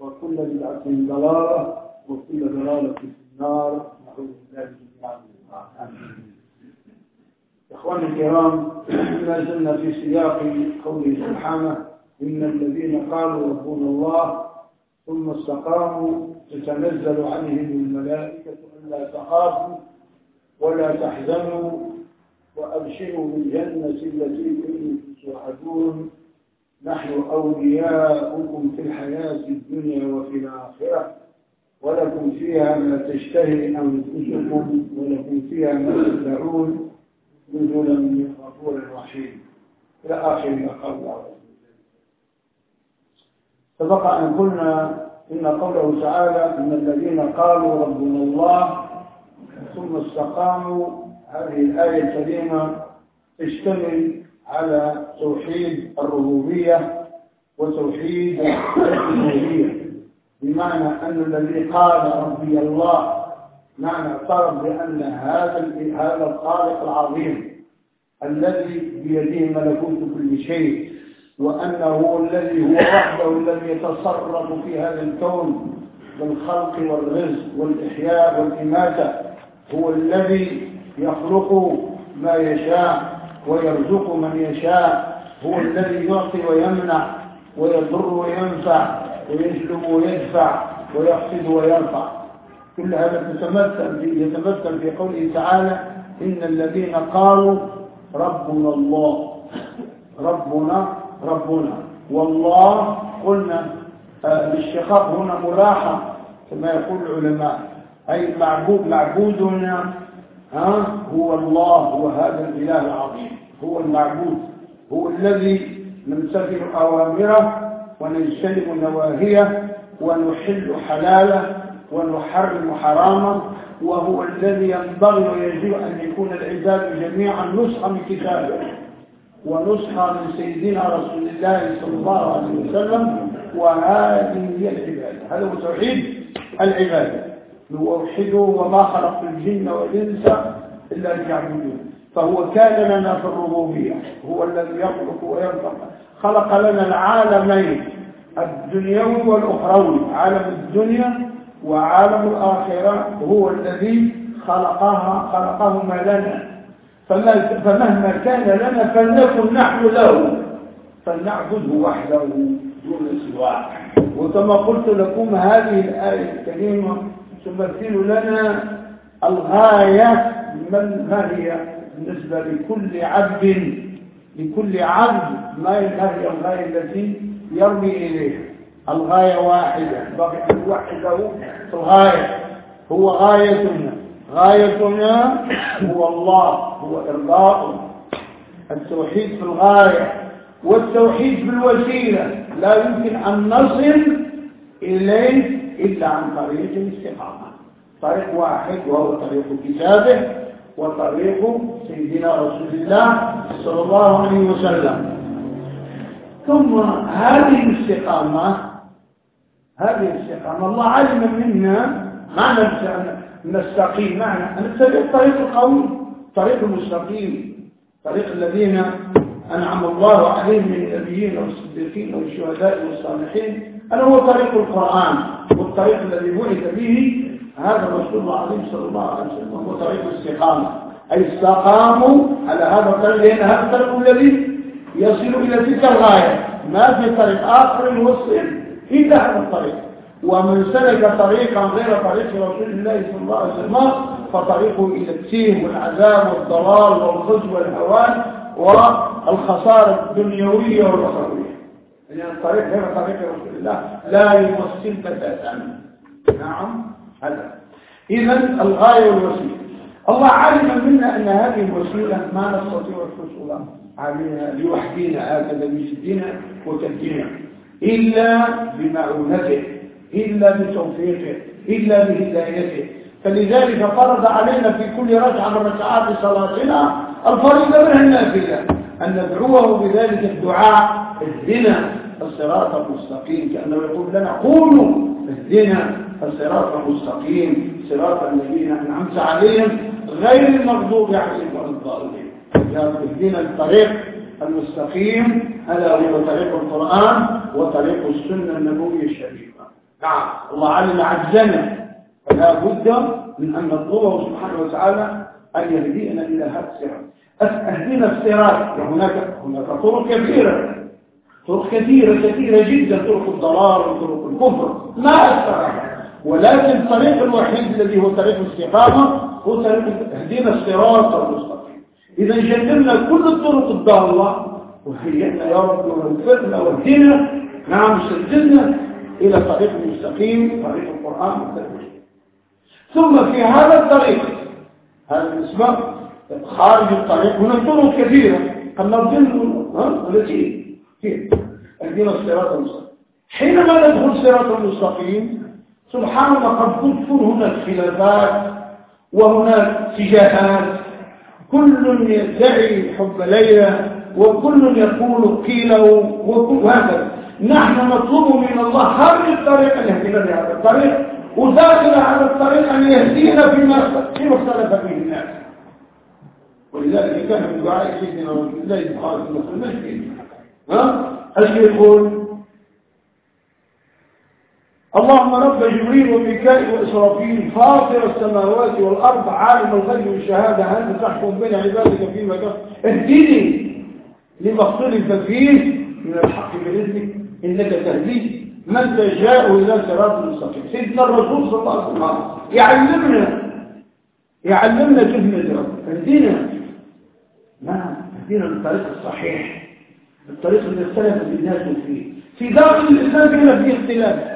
وكل بدعة ضلالة وكل ضلالة في النار. نعوذ بالله من إخواني الكرام ما زلنا في سياق قوله سبحانه إن الذين قالوا ربنا الله ثم استقاموا تتنزل عليهم الملائكة ألا تخافوا ولا تحزنوا وأبشروا بالجنة التي كنتم توعدون. نحن أولياؤكم في الحياة الدنيا وفي الآخرة. ولكم فيها ما تشتهي أنفسكم ولكم فيها ما تدعون نزلا من غفور رحيم. إلى آخر ما قال الله سبق أن قلنا إن قوله تعالى إن الذين قالوا ربنا الله ثم استقاموا. هذه الآية الكريمة تشتمل على توحيد الربوبية وتوحيد الألوهية. بمعنى أن الذي قال ربي الله معنى اعترف بأن هذا هذا الخالق العظيم الذي بيده ملكوت كل شيء وأنه الذي هو وحده الذي يتصرف في هذا الكون بالخلق والرزق والإحياء والإماتة هو الذي يخلق ما يشاء ويرزق من يشاء هو الذي يعطي ويمنع ويضر وينفع ويجلب ويدفع ويخفض ويرفع. كل هذا يتمثل في قوله تعالى إن الذين قالوا ربنا الله ربنا ربنا. والله قلنا الاشتقاق هنا ملاحة كما يقول العلماء. أي معبود معبودنا ها؟ هو الله هو هذا الإله العظيم هو المعبود هو الذي نمتثل أوامره ونجتنب نواهيه ونحل حلاله ونحرم حرامه وهو الذي ينبغي ويجب أن يكون العباد جميعا نسخة من كتابه ونسخة من سيدنا رسول الله صلى الله عليه وسلم وهذه هي العبادة. هذا هو توحيد العبادة. نوحده وما خلقت الجن والإنس إلا ليعبدون. فهو كان لنا في الربوبية هو الذي يخلق ويرزق خلق لنا العالمين الدنيوي والأخروي عالم الدنيا وعالم الآخرة هو الذي خلقها خلقهما لنا. فمهما كان لنا فلنكن نحن له. فلنعبده وحده دون سواه. وكما قلت لكم هذه الآية الكريمة تمثل لنا الغاية من ما هي بالنسبة لكل عبد لكل عبد ما هي الغاية التي يرمي إليها. الغاية واحدة بقي أن نوحده في الغاية. هو غايتنا. غايتنا هو الله هو إرضاء. التوحيد في الغاية والتوحيد في الوسيلة. لا يمكن أن نصل إليه إلا عن طريق الاستقامة. طريق واحد وهو طريق كتابه وطريق سيدنا رسول الله صلى الله عليه وسلم. ثم هذه الاستقامة هذه الاستقامة الله علم منا معنى نستقيم. معنى نتبع الطريق القوي طريق المستقيم طريق الذين أنعم الله عليهم من النبيين والصديقين والشهداء والصالحين. أنا هو طريق القرآن والطريق الذي بعث به هذا رسول الله عليه صلى الله عليه وسلم هو طريق الاستقامة. أي استقاموا على هذا الطريق لأن هذا الطريق الذي يصل إلى تلك الغاية. ما في طريق آخر يوصل إلا هذا الطريق. ومن سلك طريقا غير طريق رسول الله صلى الله عليه وسلم فطريقه إلى التيه والعذاب والضلال والخزي والهوان والخسارة الدنيوية والأخروية. لأن يعني الطريق غير طريق رسول الله لا يمثل بتاتا نعم. هذا. إذا الغاية والوسيلة. الله علم منا أن هذه الوسيلة ما نستطيع الحصول عليها لوحدنا هكذا بجدنا وتدينا إلا بمعونته إلا بتوفيقه إلا بهدايته. فلذلك فرض علينا في كل ركعة من ركعات صلاتنا الفريضة منها النافلة أن ندعوه بذلك الدعاء اهدنا الصراط المستقيم. كأنه يقول لنا قولوا اهدنا. الصراط المستقيم صراط الذين أنعمت عليهم غير المغضوب عليهم ولا الضالين. اهدنا الطريق المستقيم. هذا هو طريق القرآن وطريق السنة النبوية الشريفة. نعم. الله علم عجزنا. فلا بد من أن نطلبه سبحانه وتعالى أن يهدينا إلى هذا الصراط. أهدنا الصراط. وهناك هناك طرق كثيرة. طرق كثيرة كثيرة جدا. طرق الضلال وطرق الكفر. ما أكثرها ولكن الطريق الوحيد الذي هو طريق الاستقامة هو طريق اهدنا الصراط المستقيم. إذا جنبنا كل الطرق الضالة وهيئنا يا رب ووفقنا واهدنا نعم سجلنا إلى طريق مستقيم طريق القرآن ثم في هذا الطريق هذا الاسماء خارج الطريق هناك طرق كثيرة قد نرجل التي كيف اهدنا الصراط المستقيم. حينما ندخل الصراط المستقيم سبحان الله قد تدخل هناك خلافات وهناك اتجاهات كل يدعي حب ليلى وكل يقول قيل وهكذا. نحن نطلب من الله هذه الطريقة أن يهدينا بهذا الطريق وداخل هذا الطريق أن يهدينا فيما فيما اختلف فيه الناس. ولذلك كان من دعاء سيدنا رسول الله بخارج المسلمين ها؟ إيش يقول؟ اللهم رب جبريل وميكائيل وإسرافيل فاطر السماوات والأرض عالم الغيب والشهادة أنت تحكم بين عبادك فيما كفر اهدني لما اختلف فيه من الحق بإذنك إنك تهدي من تشاء إلى صراط المستقيم سيدنا الرسول صلى الله عليه وسلم يعلمنا يعلمنا كيف ندعو اهدنا نعم اهدنا بالطريق الصحيح الطريق اللي اختلف الناس فيه. في داخل الإسلام هنا في اختلاف.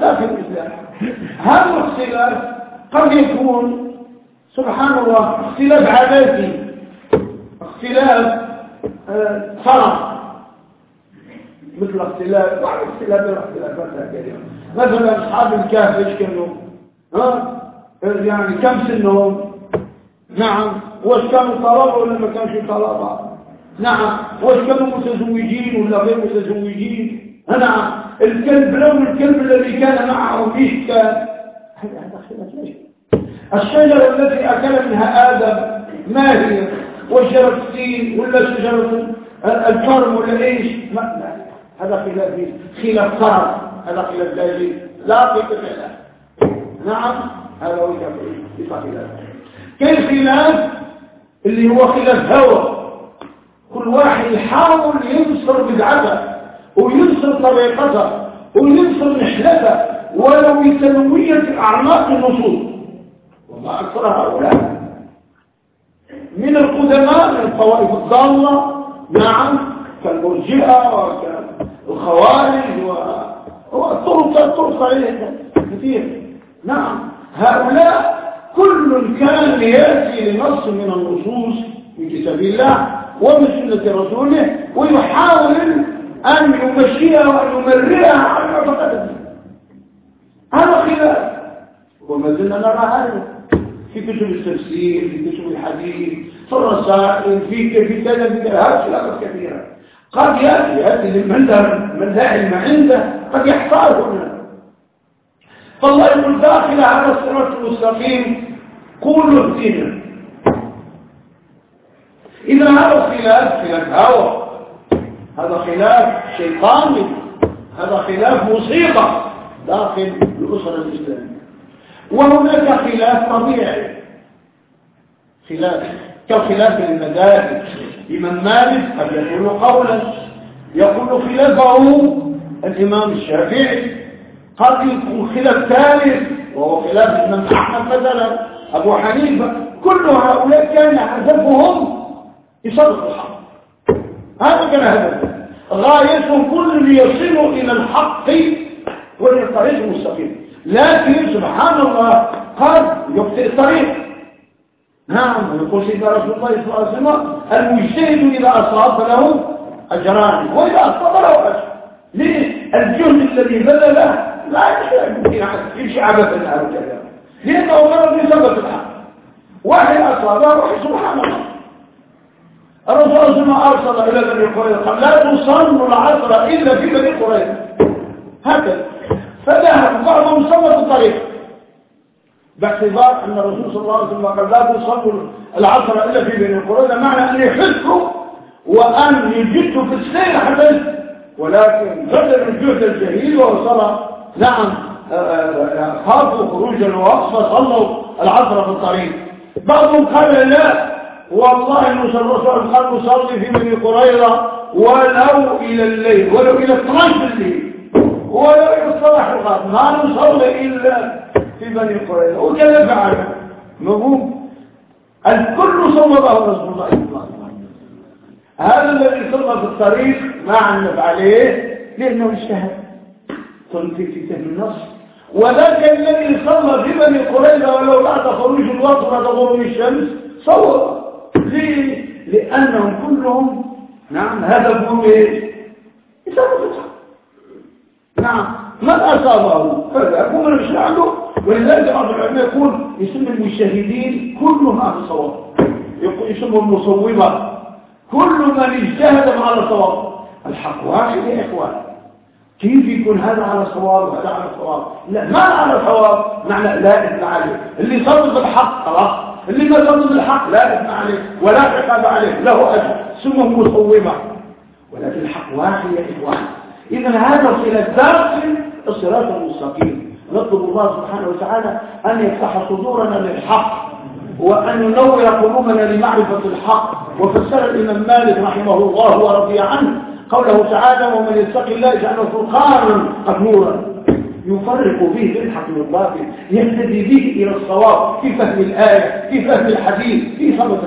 داخل الإسلام. هذا الاختلاف قد يكون سبحان الله اختلاف عاداتي اختلاف فرق مثل اختلاف بعض اختلاف الاختلافات هكذا. مثلا أصحاب الكهف إيش كانوا؟ ها؟ يعني كم سنهم؟ نعم. واش كانوا طلبه ولا ما كانش طلبه نعم. واش كانوا متزوجين ولا غير متزوجين؟ نعم الكلب لون الكلب الذي كان معه إيش كان هذا خلاف ليش الشجره التي أكل منها آدم ما هي؟ وشجره التين ولا شجرة الكرم ولا إيش؟ ما لا هذا خلاف خلاف قرار هذا خلاف دليل لا قيمه له نعم هذا هو خلاف كيف خلاف. اللي هو خلاف هوى كل واحد يحاول ينصر بدعته وينصر طريقته وينصر نحلته ولو بتنوية أعماق النصوص. وما أكثر هؤلاء. من القدماء من الطوائف الضالة نعم كالمرجئة وكالخوارج والطرق الطرق عليها كثير نعم هؤلاء كل كان يأتي لنص من النصوص من كتاب الله ومن سنة رسوله ويحاول أن يمشيها وأن يمررها على معتقده هذا خلاف. وما زلنا نرى هذا. في كتب التفسير في كتب الحديث في الرسائل في في كذا في كذا خلافات كثيرة. قد يأتي يأتي من من لا علم عنده قد يحتاج هنا فالله يقول داخل على الصراط المستقيم قولوا اهدنا إذا هذا خلاف خلاف هوى هذا خلاف شيطاني هذا خلاف مصيبة داخل الأسرة الإسلامية. وهناك خلاف طبيعي. خلاف كخلاف المذاهب الإمام مالك قد يقول قولا. يقول خلافه الإمام الشافعي. قد يكون خلاف ثالث وهو خلاف الإمام أحمد مثلا أبو حنيفة. كل هؤلاء كان هدفهم إصابة الحق. هذا كان هدفهم غايتهم كل ليصلوا إلى الحق وإلى الطريق المستقيم. لكن سبحان الله قد يخطئ الطريق. نعم ويقول سيدنا رسول الله صلى الله عليه وسلم المجتهد إذا أصاب فله أجران وإذا أصاب له أجر. ليه؟ الجهد الذي بذله لا يمكن يمشي عبثا على الكلام لأنه غرض يثبت الحق واحد أصابه واحد سبحان الله صلى أرسل إلى بني قريظة. لا تصلوا العصر إلا في بني قريظة. هكذا. فذهب بعضهم سوى الطريق. باعتبار أن الرسول صلى الله عليه وسلم قال لا تصلوا العصر إلا في بني قريظة. معنى أن يحسوا وأن يجدوا في السير حتى ولكن بدل الجهد الجهيل ووصل نعم آه، آه، خافوا خروجا وقفا صلوا العصر في الطريق. بعضهم قال لا. والله الرسول قال نصلي في بني قريظة ولو إلى الليل ولو إلى 12 الليل ولو إلى الصباح الغد ما نصلي إلا في بني قريظة. وكذا فعل. مفهوم؟ الكل صوبه رسول الله صلى الله عليه وسلم. هذا الذي صلى في الطريق ما عنف عليه لأنه اجتهد. في كتاب النص. وذاك الذي صلى في بني قريظة ولو بعد خروج الوقت بعد غروب الشمس صور ليه؟ لأنهم كلهم نعم هدفهم إيه؟ يسووا نعم من أصابه فذاكم من يشعله ولذلك بعض العلماء يقول يسمى المجتهدين كلهم أهل الصواب يقول يسمى المصوبة كل من اجتهد مع الصواب الحق واحد يا إخوان. كيف يكون هذا على صواب وهذا على صواب؟ لا ما على صواب معنى لا عليه. اللي صدق الحق خلاص. اللي ما صدق الحق لا إثم عليه ولا عقاب عليه له أجر. سمه مصوبة ولكن الحق واحد يا إخوان. إذا هذا صلة داخل الصراط المستقيم. نطلب الله سبحانه وتعالى أن يفتح صدورنا للحق وأن ينور قلوبنا لمعرفة الحق. وفسر الإمام مالك رحمه الله ورضي عنه قوله تعالى ومن يتق الله يجعله فرقانا قد يفرق به بين الحق والباطل يهتدي به إلى الصواب في فهم الآية في فهم الحديث في صبت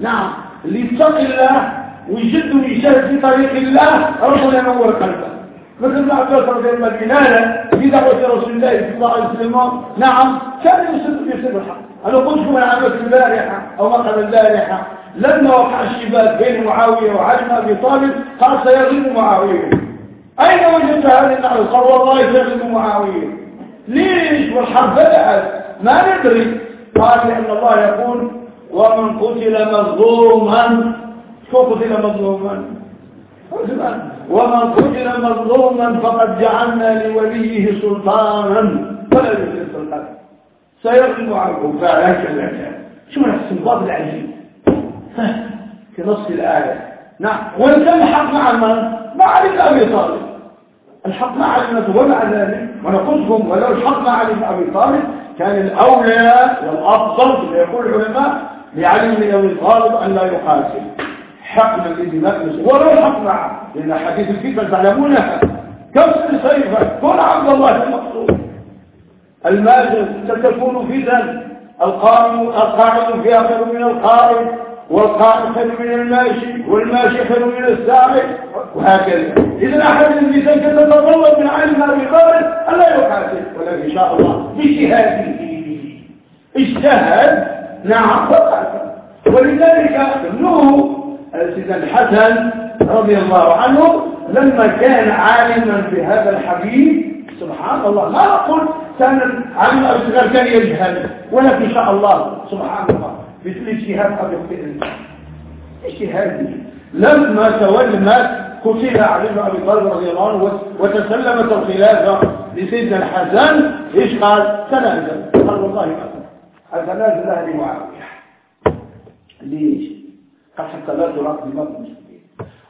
نعم اللي يتقي الله ويجد ويجتهد في طريق الله ربنا ينور قلبه. مثل ما عباس رضي الله عنه في دعوة رسول الله صلى الله عليه وسلم. نعم كان يسد يسد الحق. أنا قلت من عباس البارحة أو مقال البارحة لما وقع الشباك بين معاوية وعلي بن أبي طالب قال سيغلب معاوية. أين وجدت هذه النعم قال والله سيغلب معاوية. ليش والحرب بدأت؟ ما ندري. قال لأن الله يقول ومن قتل مظلوما شو قتل مظلوما؟ ومن قتل مظلوما فقد جعلنا لوليه سلطانا. فلا يجري السلطان سيغلب عنكم فهكذا شو الاستنباط العجيب؟ في نص الآية. نعم. الحق مع من؟ مع علي بن أبي طالب. الحق مع علي ومع ذلك. ونقصهم ولو الحق مع علي بن أبي طالب كان الأولى والأفضل كما يقول العلماء لعلي بن أبي طالب أن لا يقاتل. حقنا لدماء ولو الحق معه. لأن حديث الفتنة تعلمونها كسر سيفا كن عبد الله المقصود. الماجد ستكون فتن القائم القائم فيها خير من القائم والقائم خير من الماشي. والماشي خير من الساعي وهكذا. إذا أحد النساء تتطلب من علم أبي طالب ألا يقاتل ولكن إن شاء الله. باجتهاده اجتهد. نعم فقاتل ولذلك ابنه سيدنا الحسن رضي الله عنه لما كان عالما بهذا الحديث سبحان الله ما أقول كان علم الصغار كان يجهل ولكن إن شاء الله سبحان الله. مثل اجتهاد أبي الفئل اجتهادي لما تولى قتل علي بن أبي طالب رضي الله عنه وتسلمت الخلافه لسيدنا الحسن إيش قال؟ تنازل قال والله ما تنازل أهل معاوية. ليش؟ قال حتى لا تراق دماء المسلمين.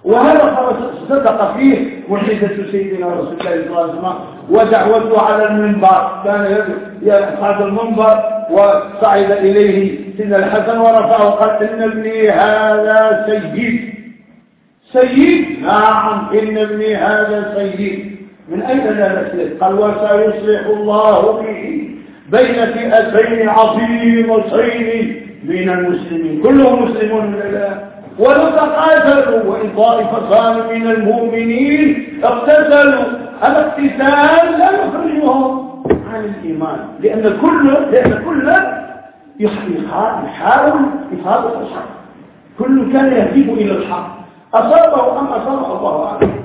وهذا صدق فيه محدث سيدنا رسول الله صلى الله عليه وسلم ودعوته على المنبر. كان يصعد المنبر وصعد إليه سيدنا الحسن ورفعه قال إن ابني هذا سيد. سيد؟ نعم. إن ابني هذا سيد. من أين لا نسلك قال وسيصلح الله به بين فئتين عظيمتين من المسلمين. كلهم مسلمون من الله ولتقاتلوا وإن طائفتان من المؤمنين اقتتلوا. الاقتتال لا يخرجهم عن الإيمان. لأن كل لأن كل يحاول إفادة الحق. كل كان يهدف إلى الحق. أصابه أم أصابه الله أعلم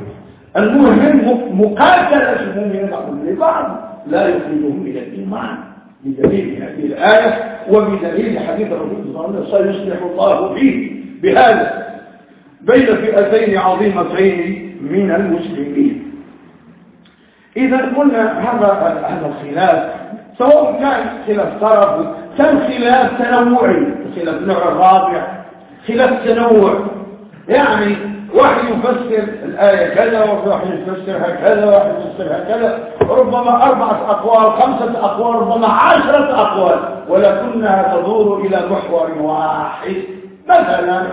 المهم مقاتلة المؤمنين بعضهم لبعض لا يخرجهم إلى الإيمان بدليل هذه الآية وبدليل حديث الرسول صلى الله عليه وسلم سيصلح الله فيه. بهذا بين فئتين عظيمتين من المسلمين. إذا قلنا هذا هذا الخلاف سواء كان خلاف طرف كان خلاف تنوعي خلاف النوع الرابع خلاف تنوع. يعني واحد يفسر الآية كذا وواحد يفسرها كذا وواحد يفسرها كذا ربما أربعة أقوال خمسة أقوال ربما عشرة أقوال. ولكنها تدور إلى محور واحد. مثلا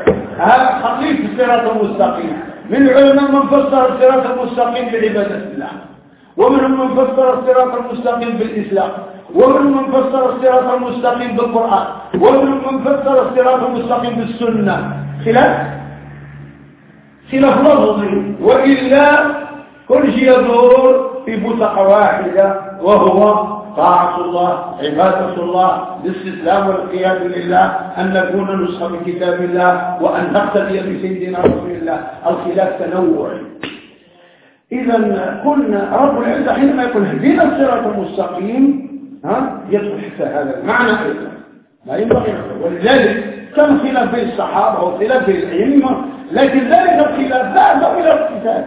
خطيب الصراط المستقيم من علماء من فسر الصراط المستقيم بعبادة الله. ومنهم من فسر الصراط المستقيم بالإسلام. ومنهم من فسر الصراط المستقيم بالقرآن. ومنهم من فسر الصراط المستقيم بالسنة. خلاف؟ خلاف لفظي وإلا كل شيء يدور في بطاقة واحدة وهو طاعة الله عبادة الله الاستسلام والقياد لله أن نكون نسخة من كتاب الله وأن نقتدي بسيدنا رسول الله الخلاف تنوعي إذا قلنا رب العزة حينما يقول اهدنا الصراط المستقيم ها يدخل حتى هذا المعنى أيضا. لا ينبغي. ولذلك كان خلاف بين الصحابة وخلاف بين الأئمة لكن ذلك الخلاف ذهب إلى القتال.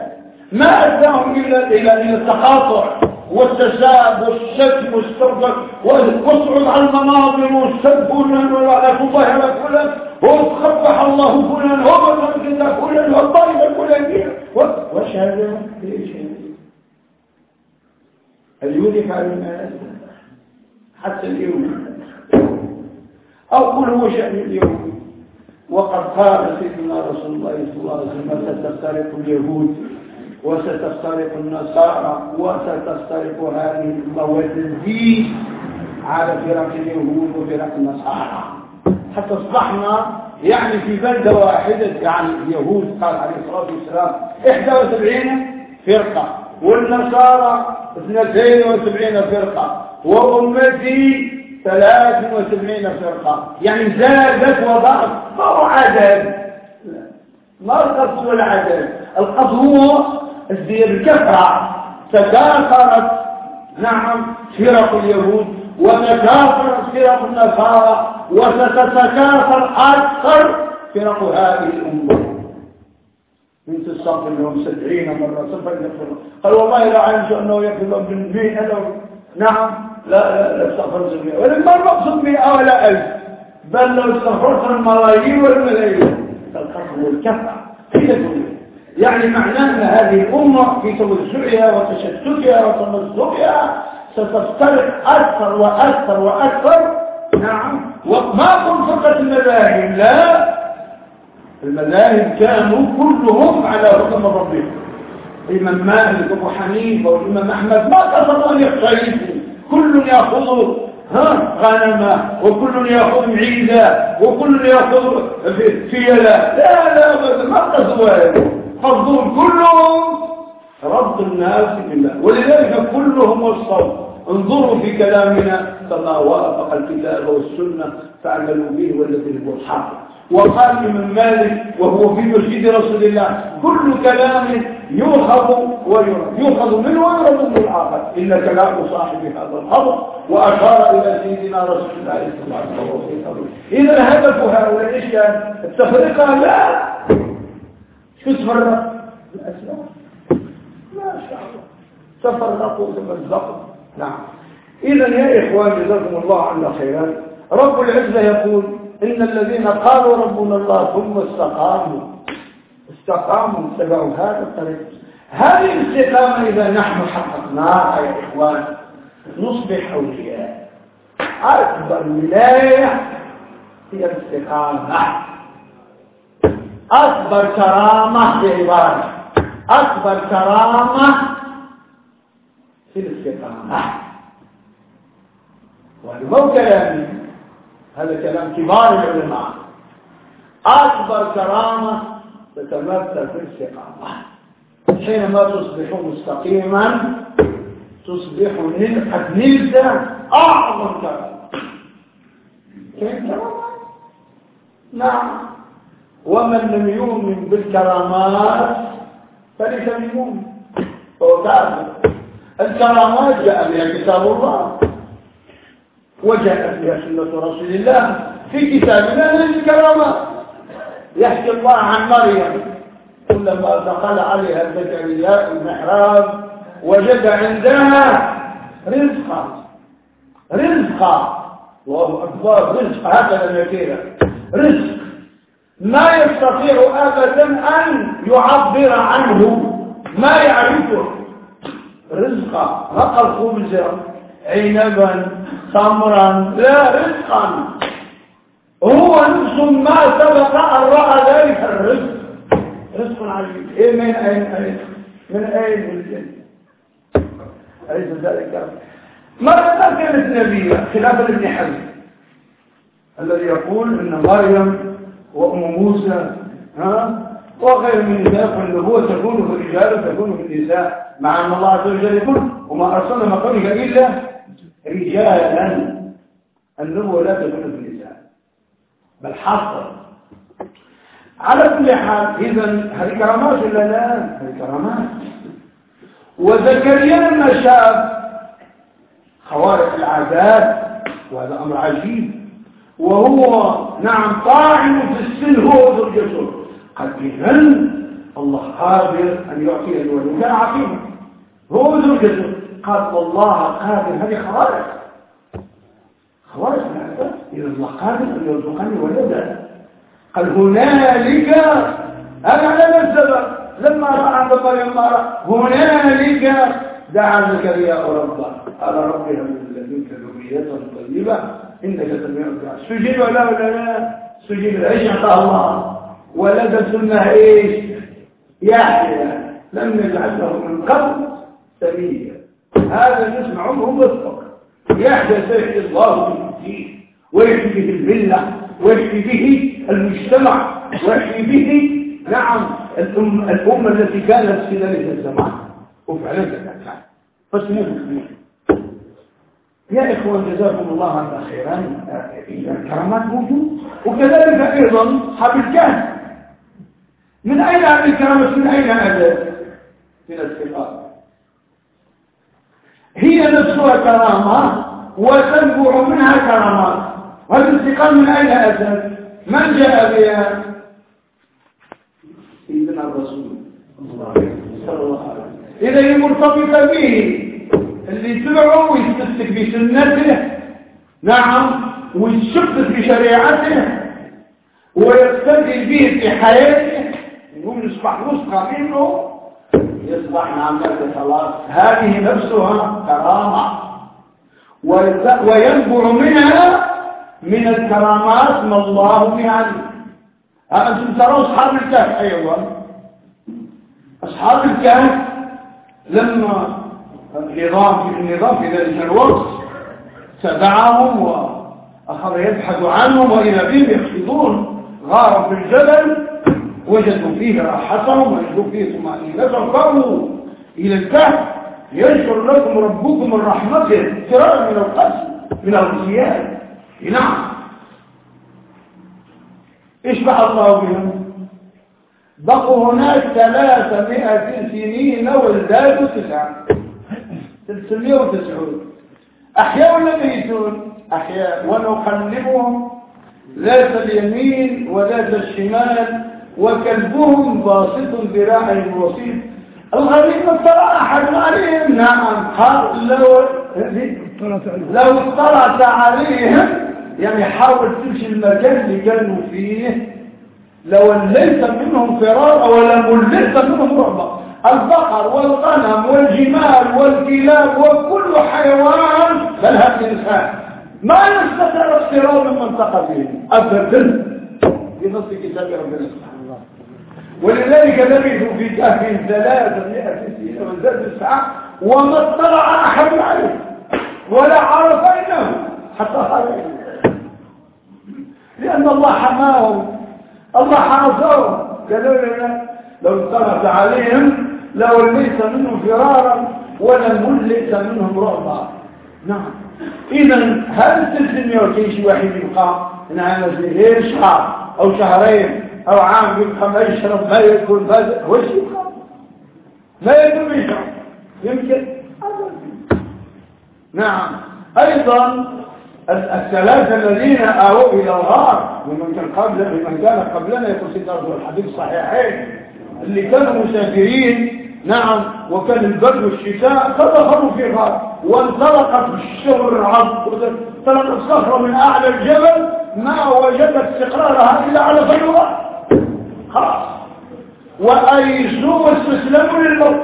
ما أداهم إلا إلى التقاطع والتساب والشتم والسرقة والصعود على المناظر والسب ولا تظهر فلان وقبح الله فلان وبطل كذا فلان والضرب فلانية وش هذا؟ إيش اليهود يفعلون هذا حتى اليوم. أو قل هو شأن اليهود وقد قال سيدنا رسول الله صلى الله عليه وسلم ستفترق اليهود وستفترق النصارى وستفترق هذه الأمة وتزيد على فرق اليهود وفرق النصارى. حتى أصبحنا يعني في بلدة واحدة يعني اليهود قال عليه الصلاة والسلام 71 فرقة والنصارى 72 فرقة وأمتي 73 فرقة. يعني زادت وضعت ما هو عدد؟ ما القصد والعدد القصد هو الكفرة. تكاثرت نعم فرق اليهود وتكاثرت فرق النصارى وستتكاثر أكثر فرق هذه الأمة. من تستغفر لهم سبعين مرة سبعين مرة. قال والله لا علمت أنه يكفر من لو نعم. لا لا لا استغفرت المئة ولما المقصود مئة ولا ألف بل لو استغفرت الملايين والملايين. القصد والكفرة هي الدنيا. يعني معناه أن هذه الأمة في توسعها وتشتتها وتمزقها ستفترق أكثر وأكثر وأكثر. نعم. وما كن فقط المذاهب لا. المذاهب كانوا كلهم على حكم ربهم الإمام مالك وابو حنيفة والإمام أحمد ما قصدوا أن يختلفوا كل يأخذ ها غنمة وكل يأخذ معيزة وكل يأخذ فيلا لا لا ما هذا قصدهم كلهم رد الناس بالله. ولذلك كلهم والصوت انظروا في كلامنا. فما وافق الكتاب والسنة فاعملوا به والذي هو الحق. وقال ابن مالك وهو في مسجد رسول الله. كل كلام يؤخذ ويرد. يؤخذ منه ويرد من الآخر. إلا كلام صاحب هذا الخبر وأشار إلى سيدنا رسول الله صلى الله عليه وسلم. إذا هدف هؤلاء الأشياء التفرقة؟ لا. شو تفرق؟ الأسباب. ما شاء الله. تفرقوا تمزقوا نعم. إذا يا إخوان جزاكم الله عنا خيرا. رب العزة يقول إن الذين قالوا ربنا الله ثم استقاموا. استقاموا اتبعوا هذا الطريق. هذه الاستقامة إذا نحن حققناها يا إخوان. نصبح أولياء. أكبر ولاية هي الاستقامة. أكبر كرامة في عبارة أكبر كرامة في الاستقامة. وهذا مو كلامي هذا كلام كبار العلماء. أكبر كرامة تتمثل في الاستقامة. حينما تصبح مستقيما تصبح قد نلت أعظم كرامة. كرامة؟ نعم. ومن لم يؤمن بالكرامات فليس بمؤمن. هو كافر. الكرامات جاء بها كتاب الله وجاءت بها سنة رسول الله في كتابنا الكرامات. يحكي الله عن مريم. كلما دخل عليها الزكرياء المحراب وجد عندها رزقا. رزقا. الله أكبر. رزق. هكذا نكيرا. رزق. ما يستطيع أبدا أن يعبر عنه. ما يعرفه. رزقا. رقى الخبز عنبا تمرا. لا رزقا. هو نفس ما سبق أن رأى ذلك الرزق. رزق عجيب إيه من أين؟ أين؟ من أين؟ الجنة. أليس ذلك؟ مرة كانت نبية خلافا ابن حزم. الذي يقول إن مريم وأم موسى ها وغير من ذلك فالنبوة تكون في الرجال تكون في النساء. مع أن الله عز وجل يقول وما أرسلنا من قبلك إلا رجالا. النبوة لا تكون في النساء بل حصر. على كل حال إذا هذه كرامات ولا لا؟ هذه كرامات. وزكريا لما شاف خوارق العادات وهذا أمر عجيب. وهو نعم طاعن في السن هو الجسر قد إذن الله قادر أن يعطي الولد كان عقيما هو ذو قال والله قادر هذه خوارق خوارق العادات إذا الله قادر أن يرزقني ولدا قال هنالك هذا على السبب لما رأى مريم هنالك. دعا زكريا ربه قال رب هب لدنك ذرية طيبة إنك سميع الدعاء. سجد ولا ولا لا؟ سجد إيش أعطاه الله. ولد سنة إيش؟ يحيى لم يجعل له من قبل. سميا هذا نسمع عمره يحيى سيحيي الله في الدين ويحيي به الملة ويحيي به المجتمع ويحيي به نعم الأمة التي كانت في ذلك الزمان. وفعلا كانت فاسمه يا إخوان جزاكم الله عنا خيرا. الكرامات موجود. وكذلك أيضا حب الكهف. من أين هذه الكرامات من أين أتت من الثقة. هي نفسها كرامة وتنبع منها كرامات وهذا الانتقال من أين أتت من جاء بها؟ سيدنا الرسول. صلى الله عليه وسلم إذا هي مرتبطة به. اللي يتبعه ويستمسك بسنته. نعم ويشبث بشريعته. ويستدل به في حياته. يقوم يصبح نسخة منه يصبح نعم خلاص هذه نفسها كرامة. وينبع منها من الكرامات ما الله بها أنتم ترون أصحاب الكهف. أيضا أصحاب الكهف لما النظام في النظام في ذلك الوقت تبعهم وأخذ يبحث عنهم وإلى بهم يخفضون غاروا في الجبل وجدوا فيه راحتهم وجدوا فيه طمأنينتهم قاموا إلى الكهف ينشر لكم ربكم من رحمته من القتل من الغسيان نعم. إيش بحث الله بهم؟ بقوا هناك ثلاثمائة سنين وازدادوا تسعة. 390 أحياء ولا ميتون أحياء. ونقلبهم ذات اليمين وذات الشمال. وكلبهم باسط ذراعه الوسيط الغريب اطلع أحد عليهم. نعم. لو لو اطلعت عليهم يعني حاول تمشي المكان اللي كانوا فيه. لو ليس منهم فرار ولم ليس منهم رعبة البقر والغنم والجمال والكلاب وكل حيوان بل هذا الإنسان ما يستطيع الافتراء من فيه أبدا. في نص كتاب ربنا. سبحانه ولذلك لبثوا في كهف ثلاثمائة سنين وزاد الساعة وما اطلع أحد عليه ولا عرف أينه حتى قال لأن الله حماهم الله حافظهم قالوا لنا لو اطلعت عليهم لو ليس منهم فرارا ولم ليس منهم رعبا نعم. إذا هل تلزم يوكيش واحد يبقى؟ نعم غير شهر أو شهرين. أو عام يبقى ما يشرب ما يكون هذا وش يبقى ما يكون يشرب. يمكن نعم. أيضا الثلاثة الذين آووا إلى الغار ومن كان قبل ومن كان قبلنا يقول سيدنا الحديث الصحيحين اللي كانوا مسافرين نعم وكان البرد والشتاء فدخلوا في غار وانطلقت الشهر العظم انطلقت صخرة من أعلى الجبل ما وجدت استقرارها إلا على فجوة خلاص. وأيسوا واستسلموا للموت.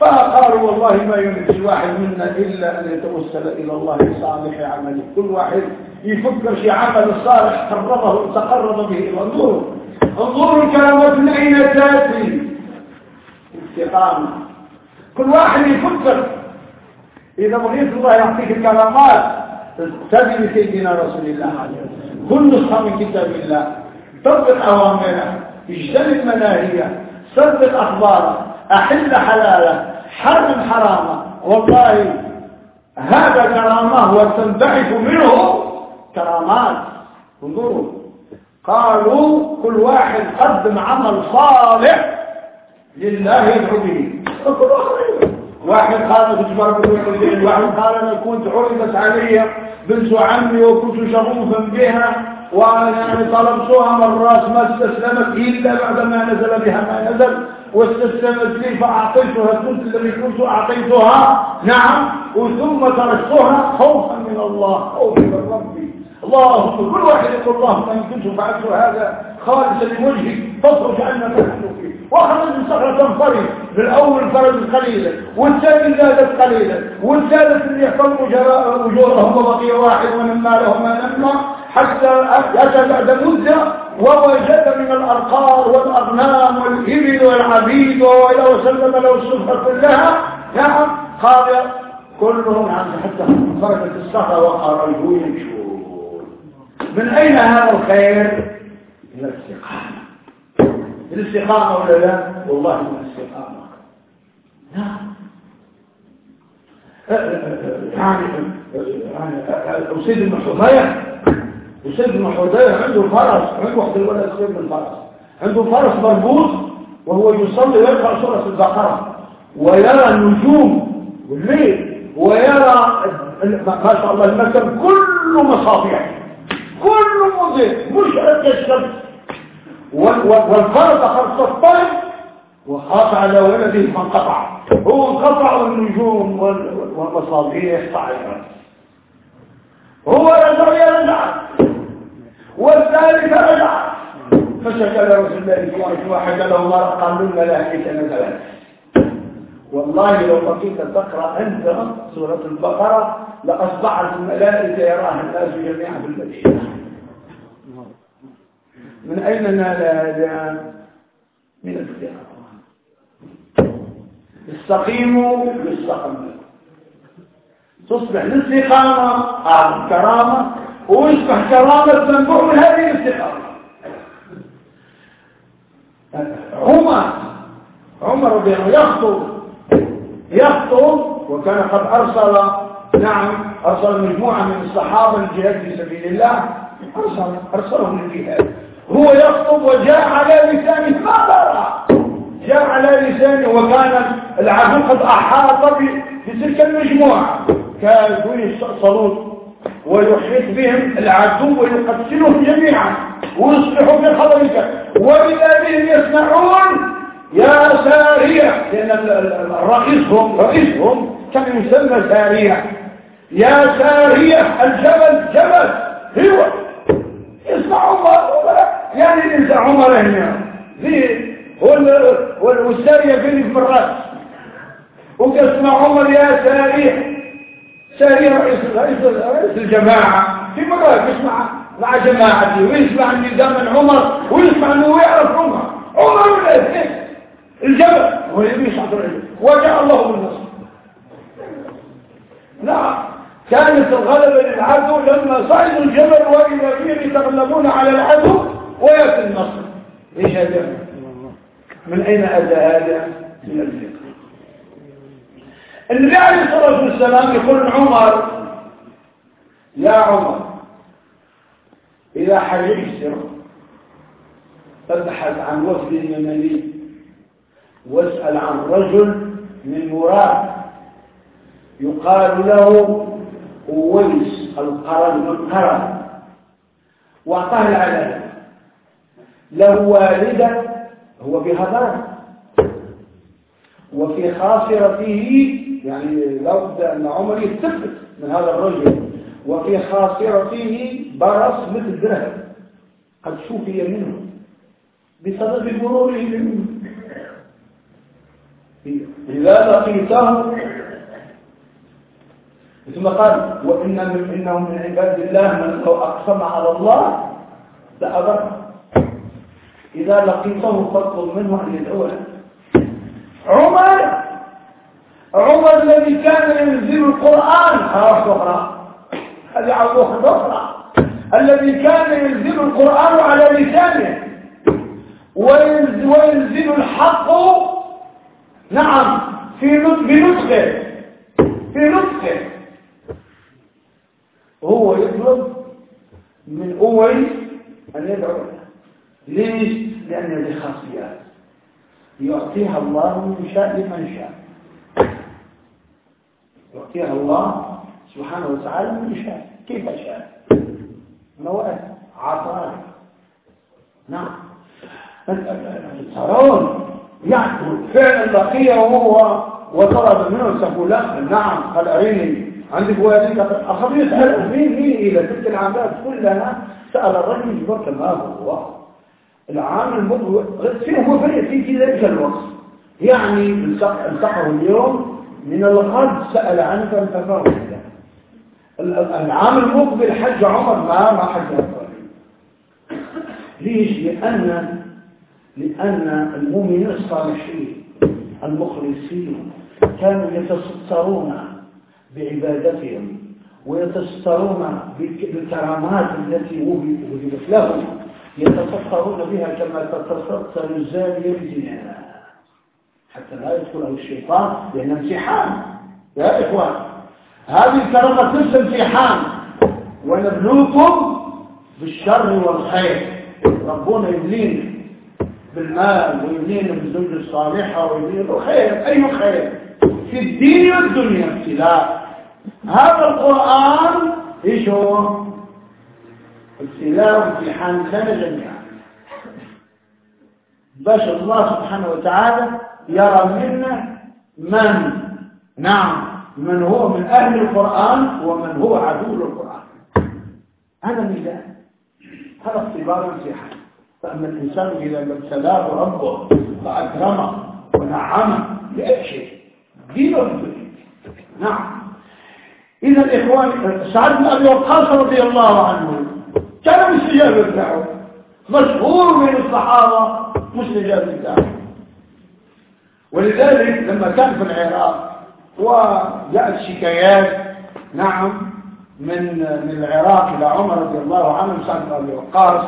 فقالوا والله ما يمكن الواحد منا إلا أن يتوسل إلى الله بصالح عمله. كل واحد يفكر في عمل الصالح قربه تقرب به. انظروا. انظروا الكلمات من أين استقامة كل واحد يفكر إذا بغيت الله يعطيك الكرامات تبي سيدنا رسول الله. كل نسخة من كتاب الله. طبق أوامره اجتنب مناهيه صدق أخباره أحل حلاله حرم حرامه. والله هذا كرامة وتنبعث منه كرامات. انظروا قالوا كل واحد قدم عمل صالح لله به. واحد قال تجبر بالوحيدين واحد قال أنا كنت عرضت علي بنت عمي وكنت شغوفا بها. وأنا يعني طلبتها مرات ما استسلمت إلا بعدما نزل بها ما نزل واستسلمت لي فأعطيتها كنت الذي كنت أعطيتها نعم وثم تركتها خوفا من الله خوفا من ربي. اللهم كل واحد يقول اللهم ان كنت فعلت هذا خالصا لوجهي فاصرف عنا ما نحن فيه الصخره تنفرد بالأول فرد قليلا والثاني زادت قليلا والثالث اللي يحفظ أجورهم وبقي واحد ونمى لهم ما نمى. حتى اتى بعد مده ووجد من الارقار والاغنام والابل والعبيد والى وسلم له الصفه كلها نعم قال كلهم عن حتى خرجت الصخره وخرجوا يمشون من أين هذا الخير؟ من الاستقامة الاستقامة ولا لا؟ والله من الاستقامة نعم يعني يعني أسيد بن حضير أسيد بن حضير عنده فرس عنده واحد الولد أسيد بن فرس عنده فرس مربوط وهو يصلي ويقرأ سورة البقرة ويرى النجوم والليل ويرى ما شاء الله المكان كله مصابيح. كل مضيء مشرق الشمس. والفرد خرص الطرف وخاف على ولده فانقطع. هو انقطع والنجوم والمصابيح طائرة هو رجع يرجع. والثالث رجع فشكل رسول الله صلى الله عليه وسلم واحد له مرقا من ملائكة نزلت والله لو بقيت تقرأ أنت سورة البقرة لأصبحت الملائكة يراها الناس جميعا في المدينة. من أين نال هذا؟ من الاستقامة استقيموا يستقم تصبح الاستقامة أعظم كرامة ويصبح كرامة تنبع من هذه الاستقامة. عمر عمر رضي الله يخطب يخطب وكان قد أرسل نعم أرسل مجموعة من الصحابة للجهاد في سبيل الله أرسل أرسلهم للجهاد. هو يخطب وجاء على لسانه ما درى جاء على لسانه وكان العدو قد أحاط بتلك المجموعة. كانوا يستأصلون ويحيط بهم العدو ويقتلهم جميعا ويصبحوا في خبرك وإذا بهم يسمعون يا سارية لأن رئيسهم رئيسهم كان يسمى سارية؟ يا سارية الجبل جبل. هو اسمع عمر يعني انت عمر هنا والسارية فين في الراس وتسمع عمر يا سارية. سارية رئيس, رئيس, الجماعة. في مرات يسمع مع جماعتي ويسمع النظام من عمر ويسمع إنه يعرف عمر. عمر ولا الجبل. هو يبي يصعد وجاء الله بالنصر نعم كانت الغلبة للعدو لما صعدوا الجبل وإذا فيه يتغلبون على العدو ويأتي النصر. إيش هذا؟ من أين أتى هذا؟ من الفقه. النبي عليه الصلاة والسلام يقول عمر. يا عمر إذا حججت فابحث عن وفد يمني واسأل عن رجل من مراد يقال له أويس القرن من قرن. وأعطاه العلامة له والدة هو بهذان وفي خاصرته يعني لابد أن عمر يتفق من هذا الرجل. وفي خاصرته برص مثل ذهب قد شوفي منه بسبب مروره منه إذا لقيته ثم قال وإن من إنه من عباد الله من لو أقسم على الله لأبر إذا لقيته فاطلب منه أن يدعو عمر عمر الذي كان ينزل القرآن. خلاص أخرى هذه أخرى الذي كان ينزل القرآن على لسانه. وينزل, الحق. نعم في بنطقه في نطقه هو يطلب من أويس أن يدعو. ليش؟ لأن هذه خاصيات. يعطيها الله من شاء لمن شاء. يعطيها الله سبحانه وتعالى من شاء. كيف شاء؟ مواد عطاء نعم. ترون يعني فعلا لقيه وهو وطلب منه تقول نعم. قال أريني عندك والدك أخذ يسأل. مين؟ إلى تلك العاملات كلها سأل الرجل. يقول ما هو. المضوء فيه فريق في ذلك الوقت يعني التقوا اليوم من الغد سأل عنك فانتفعوا العام المقبل حج عمر ما ما حج ليش؟ لأن لأن المؤمنين الصالحين المخلصين كانوا يتسترون بعبادتهم ويتسترون بالكرامات التي وجدت لهم. يتسترون بها كما تتستر الزانية بزنها حتى لا يدخله الشيطان لأن امتحان. يا إخوان هذه الكرامة نفس امتحان. ونبلوكم بالشر والخير. ربنا يبلينا بالمال ويبلينا بالزوجة الصالحة ويبلينا بالخير. أي خير؟ في الدين والدنيا ابتلاء. هذا القرآن إيش هو؟ ابتلاء وامتحان لنا جميعا. باش الله سبحانه وتعالى يرى منا من نعم من هو من أهل القرآن ومن هو عدو للقرآن. هذا ميزان هذا اختبار امتحان فأما الإنسان إذا ابتلاه ربه فأكرمه ونعمه بأي شيء. دين والدنيا نعم. إذا الإخوان سعد بن أبي وقاص رضي الله عنه كان مستجاب الدعوة. مشهور من الصحابة مستجاب الدعوة. ولذلك لما كان في العراق وجاءت شكايات نعم من من العراق إلى عمر رضي الله عنه سعد بن أبي وقاص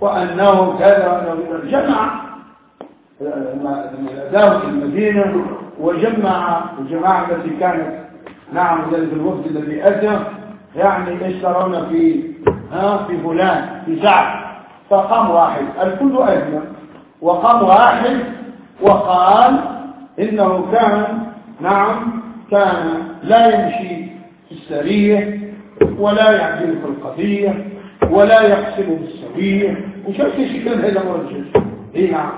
وأنه أنه جمع ذهب المدينة وجمع الجماعة التي كانت نعم ذلك الوفد الذي أتى يعني يشترون في ها في فلان في سعد فقام واحد. الكل أسلم وقام واحد وقال إنه كان نعم كان لا يمشي في السرية ولا يعدل في القضية ولا يقسم بالسوية وشوف شكل هذا مرجل إي نعم.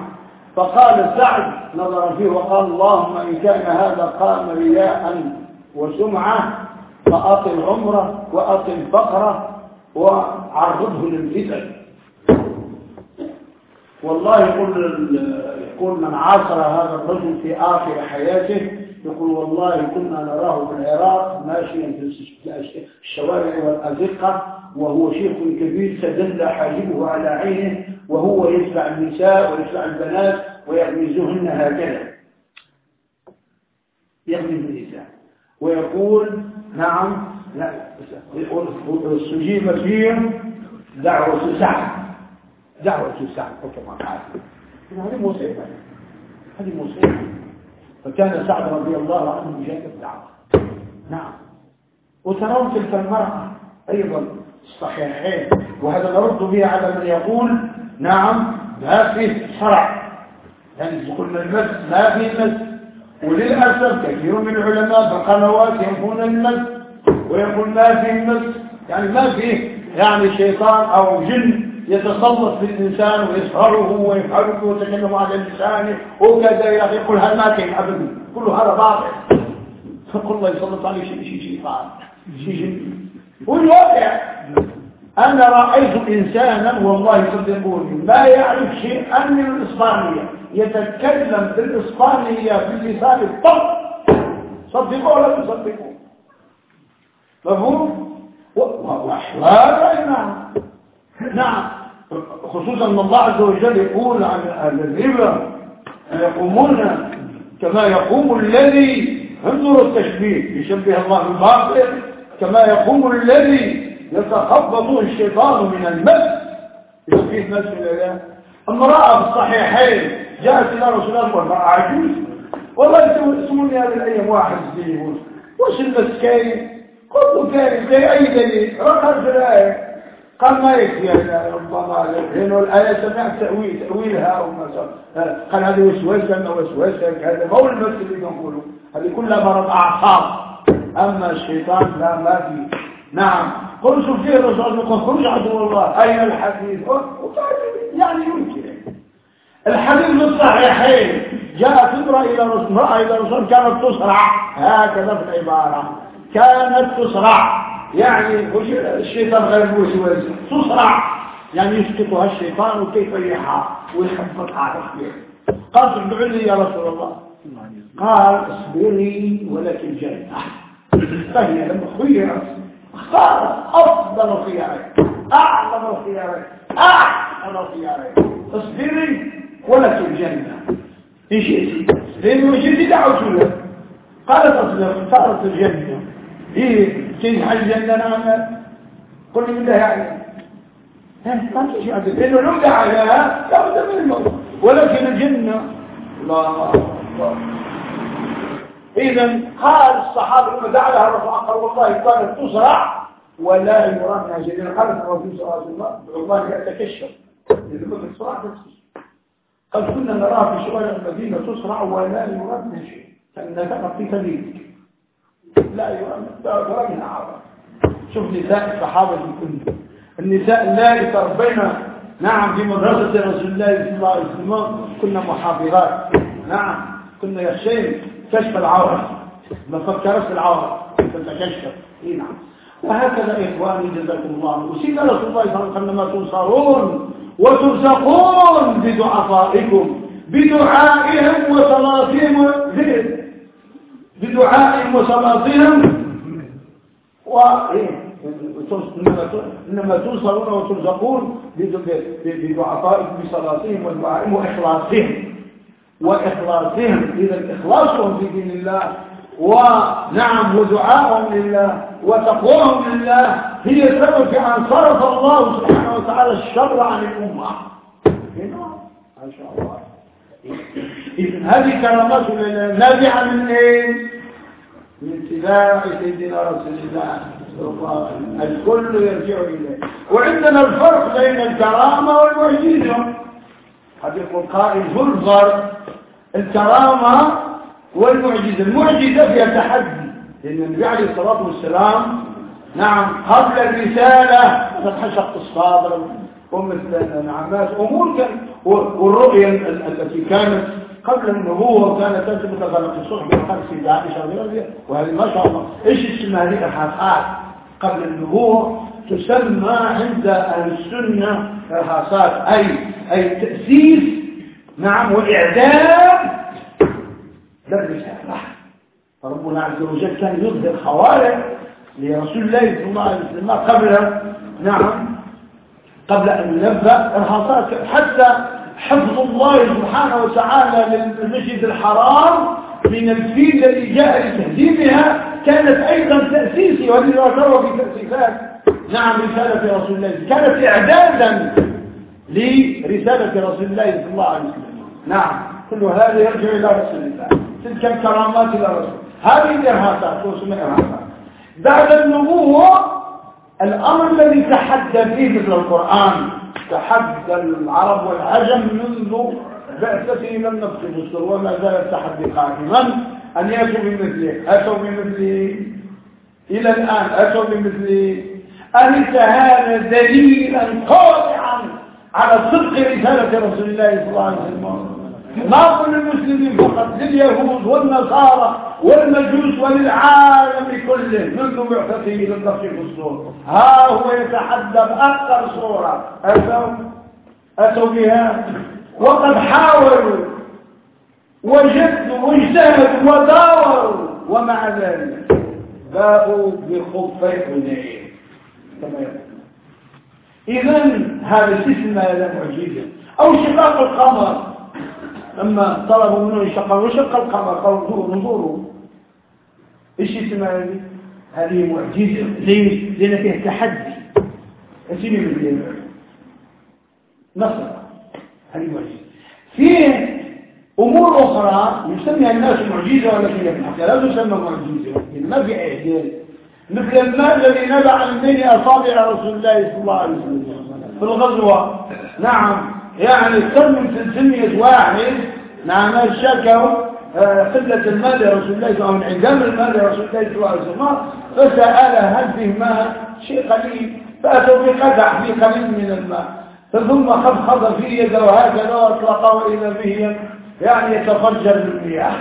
فقال سعد نظر فيه وقال اللهم إن كان هذا قام رياء وسمعة فأعطي العمرة وأعطي البقرة وعرضه للفتن. والله يقول يقول من عاصر هذا الرجل في آخر حياته يقول والله كنا نراه في العراق ماشيا في الشوارع والأزقة وهو شيخ كبير تدلى حاجبه على عينه وهو يدفع النساء ويدفع البنات ويغمزهن هكذا. يغمز النساء. ويقول نعم لا استجيب فيهم دعوة سعد دعوة سعد كما قال هذه مصيبة. هذه مصيبة. فكان سعد رضي الله عنه مجاب الدعوة نعم. وترون تلك المرأة أيضا الصحيحين وهذا نرد به على من يقول نعم ما في شرع. يعني قلنا المس ما في مس وللأسف كثير من العلماء بقنوات ينفون المس ويقول ما في مس يعني ما في يعني شيطان أو جن يتسلط في الإنسان ويسهره ويفعله ويتكلم على لسانه. وكذا يقول هل ما كان أبدا؟ كل هذا باطل. فقل الله يسلط عليه شيء شيء شيطان. شيء جن. والواقع أنا رأيت إنسانا والله صدقوني ما يعرف شيئا من الإسبانية يتكلم بالإسبانية باللسان الطب صدقوا ولا تصدقوا مفهوم؟ وأحوال نعم نعم. خصوصا ان الله عز وجل يقول عن أهل الربا يقومون كما يقوم الذي انظر التشبيه يشبه الله بالباطل كما يقوم الذي يتخبط الشيطان من المس. مس من الله امرأة في الصحيحين جاءت إلى رسول الله والمرأة عجوز والله اسموني هذه الأيام واحد زيهون وش المسكين؟ قلت كان زي أي دليل؟ رقم في الآية قال ما يكفي ربما لأنه الآية سمعت تأويل تأويلها وما قال هذه وسوسة أو وسوسة هذا ما هو المس اللي نقوله هذه كلها مرض أعصاب. أما الشيطان لا ما في. نعم. قل سبحانه الرسول يقول خرج عدو الله. أين الحديث؟ يعني يمكن. الحديث الصحيحين. جاءت امرأة إلى رسول إلى كانت تصرع هكذا في العبارة. كانت تصرع يعني الشيطان غير موسوس تصرع يعني يسقطها الشيطان وكيف يحى ويحفظها على الخير قال ادعوا لي يا رسول الله. قال اصبري ولك الجنة. فهي لما خيرت. اختارت أفضل خيارك. أعظم خيارك. أحسن خيارك. اصبري. ولك الجنة. إن شئت. لأنه شئت دعوت له. قالت اصبر اختارت الجنة. إيه تنحى الجنة نعم؟ كل من ده يعني ما فيش عدد لأنه لو دعا لها لابد من الموت. ولكن الجنة. لا اذا قال الصحابة لما دعا الرسول قال والله كانت تصرع ولا منها شيء قالت الرسول صلى الله عليه وسلم والله يتكشف. إذا كنت تصرع تكشف. قال كنا نراها في شوارع المدينة تصرع ولا يرى منها شيء. كأنها في سبيلك لا يرى منها عرض شوف نساء الصحابة كلهم النساء اللاتي تربينا نعم في مدرسة رسول الله صلى الله عليه وسلم كنا محافظات نعم كنا يخشين كشف العورة. ما فكرت العورة. تتكشف اي نعم. وهكذا إخواني جزاكم الله وسيدنا رسول الله صلى الله عليه تنصرون وترزقون بدعفائكم. بدعائهم وصلاتهم. بدعائهم وصلاتهم. إنما توصلون وترزقون بضعفائكم بصلاتهم ودعائهم وإخلاصهم. وإخلاصهم. إذا إخلاصهم في دين الله ونعم ودعاءهم لله وتقواهم لله. هي سبب أن صرف الله سبحانه وتعالى الشر عن الأمة. ما شاء الله. إذن هذه كرامات نابعة من إيه؟ من اتباع سيدنا رسول الله الكل يرجع إليه. وعندنا الفرق بين الكرامة والمعجزة قد يقول قائل الفرق الكرامة والمعجزة المعجزة فيها تحدي لأن النبي عليه الصلاة والسلام نعم قبل الرسالة فتح شق الصادر ومثل نعمات أمور كان والرؤية التي كانت قبل النبوة كانت تثبت خلق الصبح بالخمس في عائشة وهذه ما شاء الله. إيش اسمها هذه؟ الحاصات قبل النبوة تسمى عند أهل السنة الحاصات أي أي تأسيس نعم وإعداد للرسالة فربنا عز وجل كان يظهر خوارق لرسول الله صلى الله عليه وسلم قبل نعم. قبل أن ينبأ الحاصات حتى حفظ الله سبحانه وتعالى للمسجد الحرام من الفيل الذي جاء لتهديمها. كانت أيضا تأسيسي ولذا ترى في تأسيسات نعم رسالة رسول الله. كانت إعدادا لرسالة رسول الله صلى الله عليه وسلم. نعم. كل هذا يرجع إلى رسول الله. تلك الكرامات إلى رسول. هذه الإرهاصات واسمها إرهاصات بعد النبوة الأمر الذي تحدى فيه مثل القرآن تحدى العرب والعجم منذ بعثته لم نبقي الدستور وما زال التحدي قائما. أن يأتوا بمثله أتوا بمثله إلى الآن أتوا بمثله أليس هذا دليلا قاطعا على صدق رسالة رسول الله صلى الله عليه وسلم. ما كل المسلمين فقط لليهود والنصارى والمجوس وللعالم كله منذ بعثته للنفس في الصور. ها هو يتحدى بأكثر صورة. أتوا؟ أتوا بها؟ وقد حاولوا وجدوا واجتهدوا وداوروا ومع ذلك باءوا بخفي حنين. كما يقول إذا هذا اسم هذا معجزة. أو شقاق القمر. لما طلبوا منه يشقق وشق القمر؟ قالوا انظروا إيش اسمها هذه؟ هذه معجزة. ليش لأن فيها تحدي. أسيني من نصر. هذه معجزة. فيه أمور أخرى يسميها الناس معجزة ولكن الحقيقة لا تسمى معجزة. ما في إعجاز مثل الماء الذي نبع من بين أصابع رسول الله صلى الله عليه وسلم. في الغزوة. نعم. يعني كم من سلسلية واحد نعم شكوا قلة المال لرسول الله وسلم انعدام المال لرسول الله صلى الله عليه وسلم. فسأل هل فيه ماء شيء قليل فأتوا بقدح في قليل من الماء. ثم خضخض في يده هكذا واطلقه إذا به يعني يتفجر بالمياه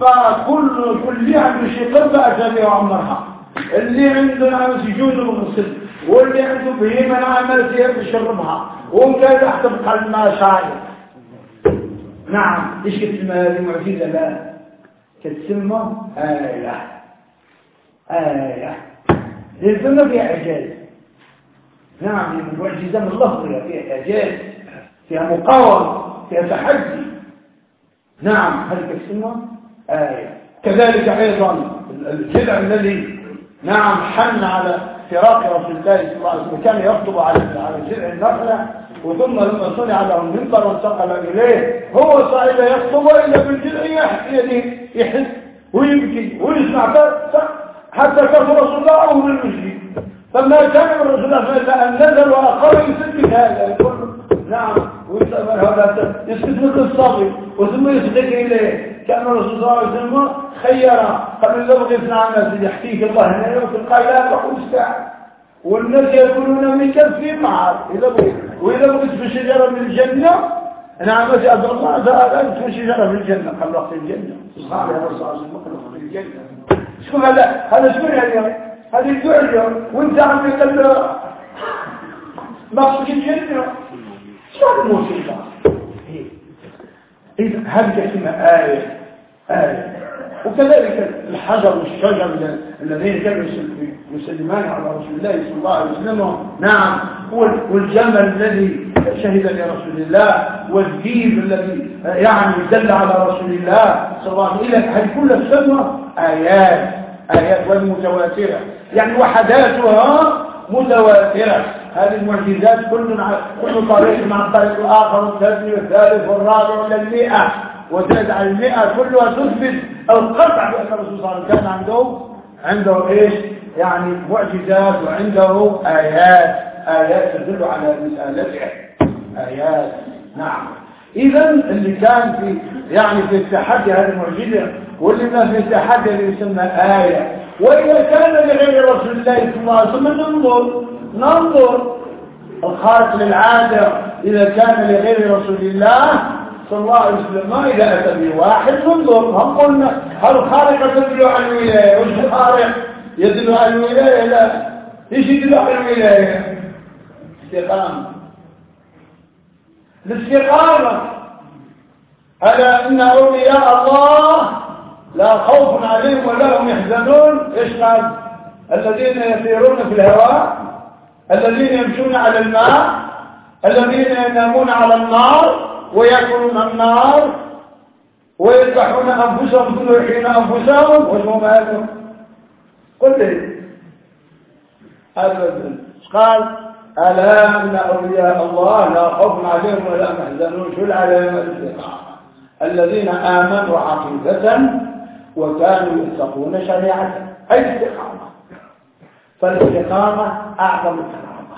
فكل كل عنده شيء قرب أتى به وعمرها اللي عنده نعم سجود وغسل واللي عنده بهيمة نعم يشربها ومكان تحت بقلب ما شايف. نعم. إيش كتسمى هذه معجزة لا؟ كتسمى آية آية للفم فيها إعجاز نعم المعجزة من لفظها فيها إعجاز فيها مقاومة فيها تحدي. نعم. هل كتسمى آية كذلك أيضا الجدع الذي نعم حن على فراق رسول الله صلى الله عليه وسلم. كان يخطب على على جذع النخلة وثم لما صنع له المنبر وانتقل إليه هو صعد يخطب إلا بالجذع يعني يحس ويبكي ويسمع حتى كفر رسول الله أو من المسجد فما كان من رسول الله فإلا أن نزل وآخر يثبت هذا يقول نعم ويسأل هذا يثبت مثل الصبي وثم يصدق إليه. كان الرسول صلى الله عليه وسلم خير قبل لو يصنع الناس يحكيك الله هنا يوم في وقل الساعة والناس يقولون من كف معر إذا بغيت وإذا بغيت في شجرة من الجنة نعم أسأل الله تعالى في شجرة في الجنة قال وقت الجنة. صحابي هذا صلى الله في الجنة. شكون هذا هذا شكون هذا هذه الدعاء اليوم وانت عم يقول مقصود الجنة؟ شو الموسيقى إذا هذه اسمها آية آية وكذلك الحجر والشجر الذين كانوا يسلمان على رسول الله صلى الله عليه وسلم. نعم. والجمل الذي شهد لرسول الله والديب الذي يعني دل على رسول الله صلى الله عليه وسلم. هذه كلها تسمى آيات. آيات والمتواترة. يعني وحداتها متواترة. هذه المعجزات كل كل طريق مع الطريق الآخر والثاني والثالث والرابع والمئة وزاد على المئة كلها تثبت القطع بأن الرسول صلى الله عليه وسلم كان عنده عنده إيش؟ يعني معجزات وعنده آيات آيات تدل على مسألته. آيات نعم. إذا اللي كان في يعني في التحدي هذه المعجزة واللي ما في التحدي اللي يسمى آية. وإذا كان لغير رسول الله صلى الله عليه وسلم ننظر. ننظر الخارق للعادة إذا كان لغير رسول الله صلى الله عليه وسلم. ما إذا أتى بواحد انظر هم قلنا هل خارقة تدل على الولاية وش خارق يدل على الولاية لا. إيش يدل على الولاية استقامة الاستقامة. ألا إن أولياء الله لا خوف عليهم ولا هم يحزنون؟ إيش قال؟ الذين يسيرون في الهواء. الذين يمشون على الماء الذين ينامون على النار ويأكلون النار ويذبحون أنفسهم ثم يحيون أنفسهم. وهم هذا. قل لي. أبدا قال ألا أن أولياء الله لا خوف عليهم ولا محزنون شو العلامة الذين آمنوا عقيدة وكانوا يتقون شريعة. أي استقامة فالاستقامة أعظم الكرامة.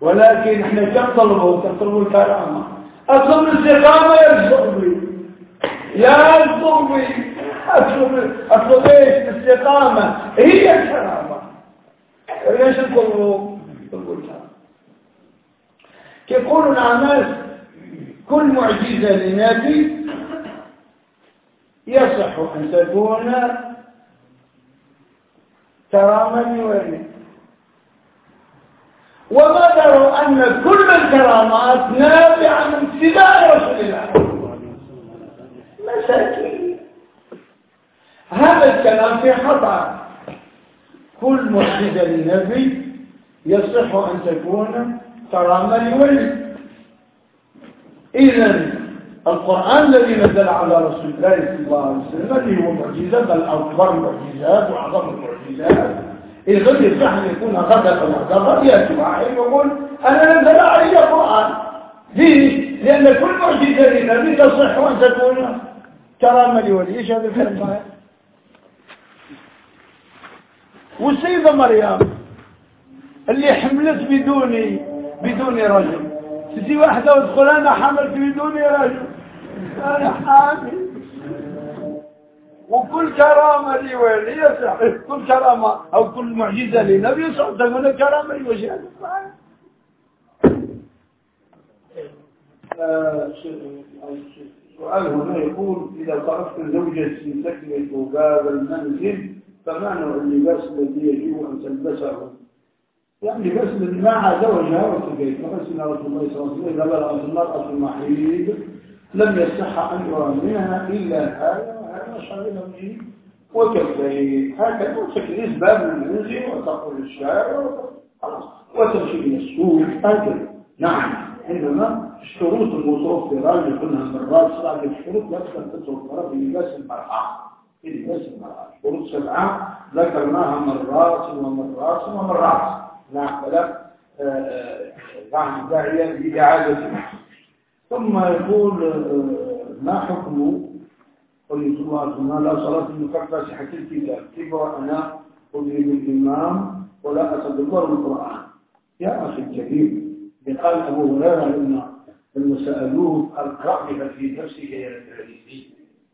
ولكن إحنا كم طلبوا؟ تطلبوا الكرامة؟ أطلب الاستقامة يا الزغبي يا الزغبي أطلب, أطلب إيش؟ الاستقامة هي الكرامة. ليش تطلبوا تطلبوا الكرامة. يقول الناس كل معجزة لنبي يصح أن تكون كرامة لولي وما تروا أن كل الكرامات نابعة من اتباع رسول الله. مساكين. هذا الكلام في خطأ. كل معجزة للنبي يصح أن تكون كرامة لولي. إذا القرآن الذي نزل على رسول الله صلى الله عليه وسلم اللي هو معجزة بل أكبر المعجزات وأعظم المعجزات إذا يصح أن يكون غدا وغدا يأتي واحد يقول أنا نزل علي القرآن ليش؟ لأن كل معجزة للنبي تصح أن تكون؟ كرامة لولي إيش هذا الكلام والسيدة مريم اللي حملت بدون بدون رجل. تجي واحدة وتقول أنا حملت بدون رجل. أنا حامل. وكل كرامة لي يصح كل كرامة أو كل معجزة لنبي يصح تقول كرامة لي وش سؤال هنا يقول إذا طرفت زوجتي تكمل باب المنزل فما نوع اللباس الذي يجب أن تلبسه؟ يعني بس مع زوجها وتبيت. فقسنا رسول الله صلى الله عليه وسلم إذا بلغت المرأة المحيط لم يصح أن منها إلا هذا وكفيه هكذا تكريس باب المنزل وتقول الشارع. وتمشي إلى السوق. هكذا. نعم. إنما الشروط المتوفرة اللي قلنا مرات صلاة الشروط لا تتوفر في لباس المرأة. في لباس المرأة. شروط سبعة. ذكرناها مرات ومرات ومرات نعم. فلا يعني داعية لإعادة ثم يقول آه، ما حكم قل الله لا صلاة المكفى صحة الكتاب كيف وأنا أذهب الإمام ولا أتدبر القرآن. يا أخي الكريم قال أبو هريرة لما لما سألوه بها في نفسك يا العزيزي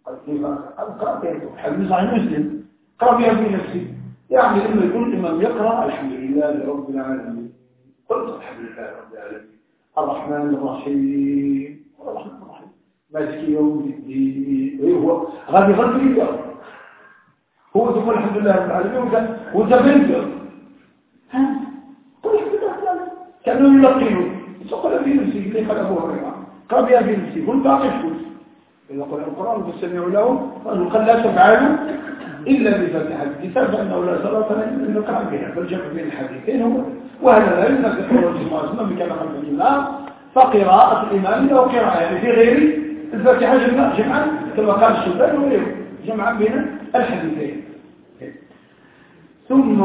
قال كيف بها حديث عن مسلم. بها في نفسي. يعني لما يكون الإمام يقرأ الحمد لله رب العالمين. قلت الحمد لله رب العالمين. الرحمن الرحيم. الرحمن مالك يوم الدين إيه هو غادي غادي هو تقول الحمد لله رب العالمين وانت بنت ها قل الحمد لله كانوا يلقنوا تقول في نفسي اللي قال ابو قال يا في نفسي قل باقي شكوت إذا قل القرآن فاستمعوا له قال لا تفعلوا إلا بفتح الكتاب فإنه لا صلاة إلا نقرأ بها فالجمع بين الحديثين هو وهذا لا يمنع الجماعة اسمه بكان خلف الإمام فقراءة الإمام له قراءة يعني في غير الفاتحة جمع جمعا كما قال السلطان وغيره جمعا بين الحديثين. ثم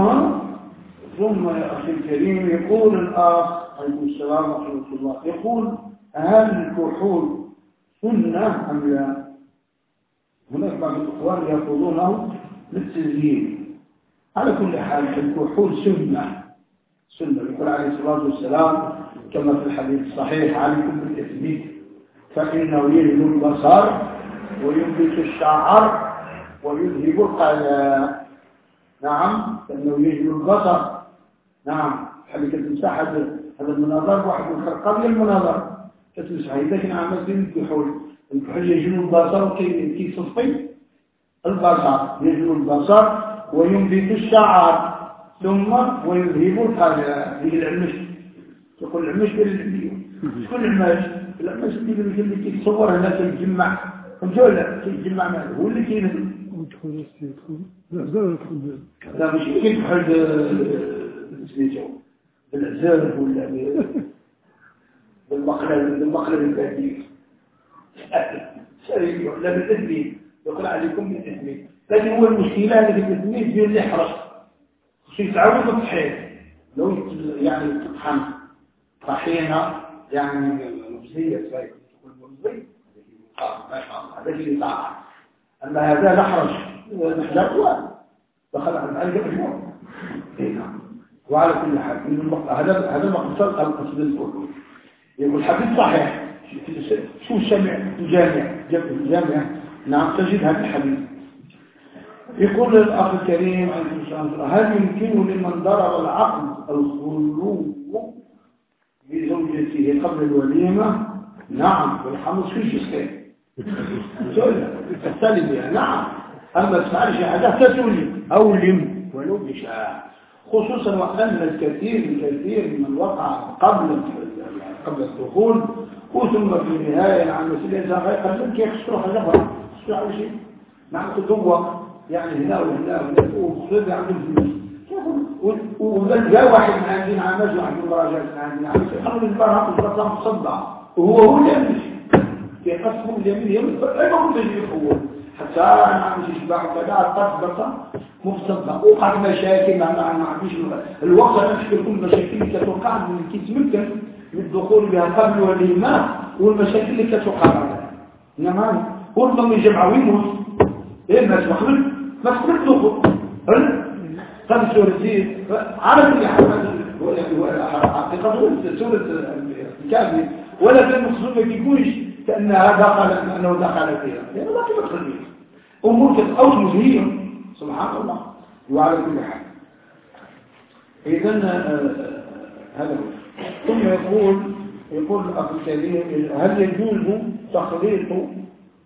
ثم يا أخي الكريم يقول الآخ عليكم السلام ورحمة الله يقول هل الكحول سنة أم لا؟ هناك بعض الإخوان يقولونه للتزيين. على كل حال الكحول سنة؟ سنة يقول عليه الصلاة والسلام كما في الحديث الصحيح عليكم بالتثبيت. فإنه يلد البصر وينبت الشعر ويذهب القلاء نعم فإنه يجد البصر. نعم حبيت تمسح هذا المناظر واحد من قبل المناظر. كتمسح إذا كان عملت الكحول الكحول يجلو البصر وكيصفي البصر يجلو البصر وينبت الشعر ثم ويذهب القذى هي العمش يقول العمش شكون العمش؟ العمش اللي اللي كيتصور هنا كيتجمع الجولة كيتجمع معه هو اللي كينهي لا ماشي كيدخل سميتو بالعزاف ولا بالمقلب بالمقلب البديل سريع ولا بالتثبيت يقول عليكم بالتثبيت لكن هو المشكلة هذه التثبيت هي اللي حرص خصو يتعود التصحيح لو يعني تطحن طحينة يعني مبزية شوية شاء الله هذا اللي طاعة أما هذا نحرج نحن دخل على الألف مجموع وعلى كل حال هذا هذا مقصد القصد الأول يقول الحديث صحيح. شو السمع الجامع الجامع نعم تجد هذا الحديث. يقول الأخ الكريم هل يمكن لمن ضرب العقد الخلو بزوجته قبل الوليمة نعم والحمص فيش خير السلبي نعم أما تفعل شهادة تسولي أو لم ولو بشاء خصوصا وأن الكثير الكثير من وقع قبل قبل الدخول وثم في النهاية عن مسؤولية زغاية قد لك يخسروا حاجة خسروا على شيء نعم تدوق يعني هنا وهنا وهنا وخسروا عندهم فلوس وجاء واحد من عندنا عمز واحد من المراجعات من عندنا عمز يخلوا البرهق البرهق مصدع وهو هو اللي يمشي يقسم اليمين يمين فأنا كنت يجي هو حتى أنا عم يشبع وكذا قد بقى مفصدة وقعت مشاكل مع مع مع فيش الوقت أنا أشكر كل مشاكل اللي كتوقع من كيس ممكن للدخول بها قبل والإيمان والمشاكل اللي كتوقع بعدها إنما كل ما يجمع ويموت إيه الناس مخلط ما تقبل دخول سورة زيد عرف اللي حرمت حقيقة سورة الكافي ولا في المقصود ما يكونش كأنها دخل أنه دخل فيها. لأنه ما تدخل فيها أمور تتأوج مزهية. سبحان الله. وعلى كل حال. إذا هذا هو. ثم يقول يقول الأخ الكريم هل يجوز تخليط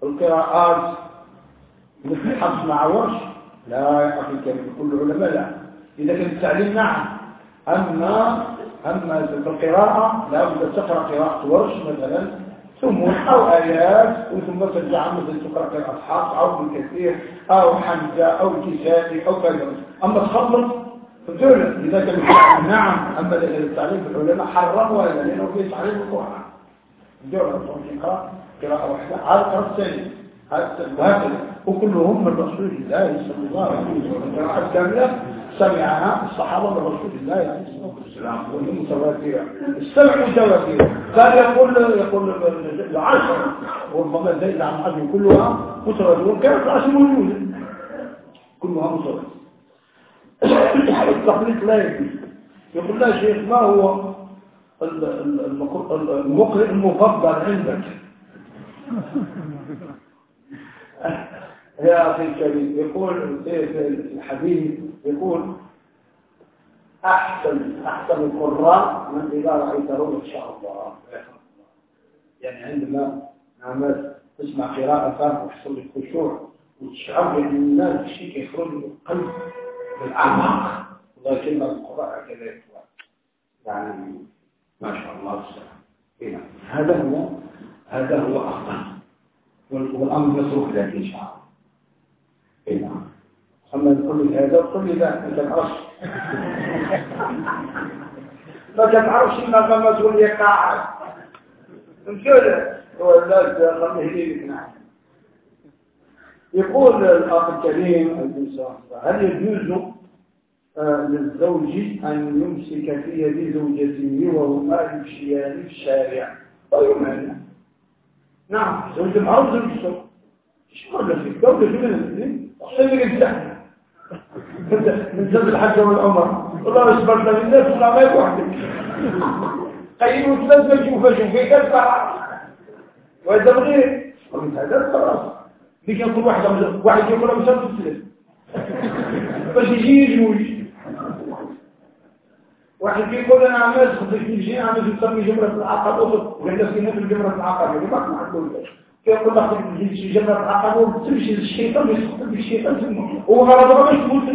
القراءات مثل حفص مع ورش؟ لا يا أخي الكريم كل العلماء لا. إذا كان التعليم نعم. أما أما في القراءة لا بد تقرأ قراءة ورش مثلا ثم أو آيات وثم ترجع مثل تقرأ قراءة حفص أو ابن كثير أو حمزة أو كسائي أو كذا. أما تخلط فدولة إذا كان التعليم نعم أما التعليم في العلماء حرموا هذا لأنه فيه تعليم القرآن. دولة تقرأ قراءة واحدة على القراءة الثانية هكذا وكلهم من رسول الله صلى الله عليه وسلم. قراءة كاملة سمعها الصحابة من رسول الله عليه الصلاة والسلام. وهي متواترة السمع متواترة كان يقول يقول العشر. وربما زيد عن عشر كلها متواترة. وكانت العشر موجودة. كلها متواترة. التقليد لا يجوز. يقول لا شيخ ما هو المقرئ المفضل عندك؟ يا أخي الكريم يقول الحديث يقول أحسن أحسن القراء من إذا رأيته إن شاء الله. يعني عندما عملت تسمع قراءة وتحصل لك خشوع وتشعر بأن الناس شيء يخرج من القلب بالأعماق والله كلمة القراءة كذلك يعني ما شاء الله هذا هو هذا هو أفضل. والأمر يصرف ذلك إن شاء الله. أما كل هذا وكل ذا ما تعرفش ما تعرفش لي قاعد. مشكلة ولا نعم يقول الأخ الكريم هل يجوز آه، للزوج أن يمسك في يد زوجته وهما يمشيان في الشارع؟ ويمانع نعم زوج الأرض زوج إيش قلنا فيه دولة في من الاثنين لك انت من زوج الحج والعمر والله اصبر لك. الناس ولا ما يكون وحدك قيموا ثلاثة نشوفها شوفي تدفع وإذا بغير ومن هذا خلاص. ديك يقول واحد واحد يقول مسافة الثلاث باش يجي يجوج واحد يقول أنا عملت خدش نجي عملت نسمي جمرة العقبة وقال لك في الجمرة العقبة ما عندوش كيقول لك تجي شي جنة تمشي للشيطان يسقط بالشيطان ثم. هو غرض باش تموت